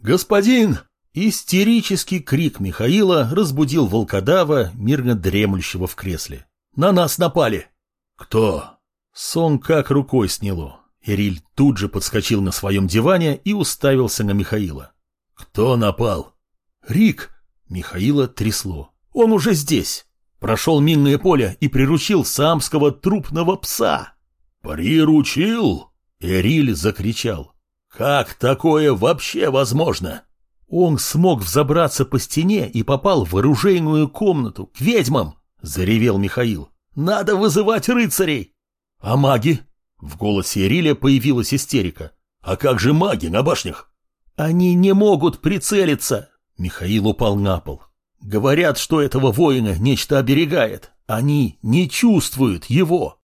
«Господин!» Истерический крик Михаила разбудил волкодава, мирно дремлющего в кресле. «На нас напали!» «Кто?» Сон как рукой сняло. Ириль тут же подскочил на своем диване и уставился на Михаила. «Кто напал?» «Рик!» Михаила трясло. «Он уже здесь!» Прошел минное поле и приручил самского трупного пса. «Приручил?» Эриль закричал. «Как такое вообще возможно?» Он смог взобраться по стене и попал в оружейную комнату, к ведьмам, — заревел Михаил. «Надо вызывать рыцарей!» «А маги?» В голосе Ириля появилась истерика. «А как же маги на башнях?» «Они не могут прицелиться!» Михаил упал на пол. «Говорят, что этого воина нечто оберегает. Они не чувствуют его!»